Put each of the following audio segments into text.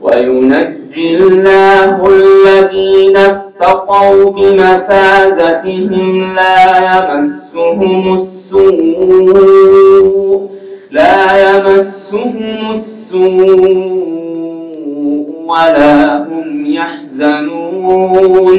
وينجي الله الذين اتقوا بمفازتهم لا يمسهم السوء لا يمسهم السوء ولا هم يحزنون.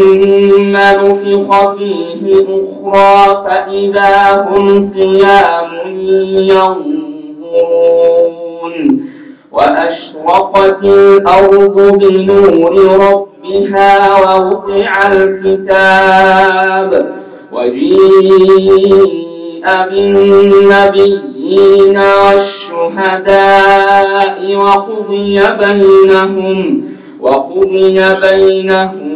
ثم نفخ فيه أخرى فإذا هم قيام ينظرون. وأشرقت الأرض بنور ربها ووضع الكتاب. وجيء بالنبيين والشهداء وقضي بينهم وقضي بينهم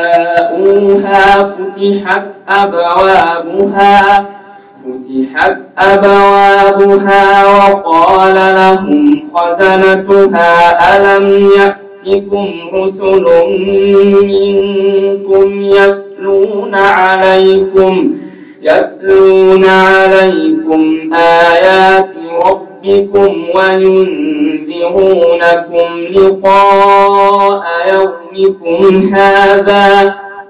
جاءوها فتحت أبوابها فتحت أبوابها وقال لهم خزنتها ألم يأتكم رسل منكم يتلون عليكم يتلون عليكم آيات ربكم وينذرونكم لقاء يومكم هذا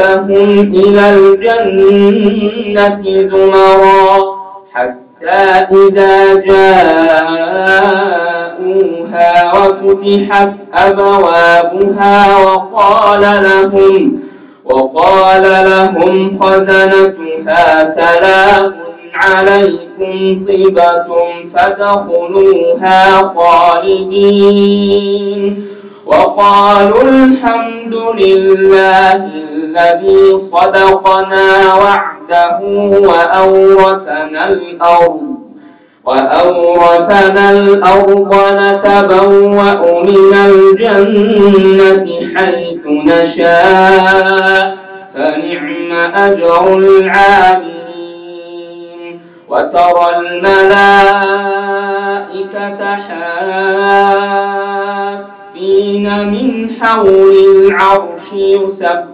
إلى الجنة زمرا حتى إذا جاءوها وفتحت أبوابها وقال لهم وقال لهم خزنتها سلام عليكم طبتم فدخلوها خالدين. وقالوا الحمد لله الذي صدقنا وعده وأورثنا الأرض وأورثنا الأرض نتبوأ من الجنة حيث نشاء فنعم أجر العاملين. وترى الملائكة حافين من حول العرش يسبحون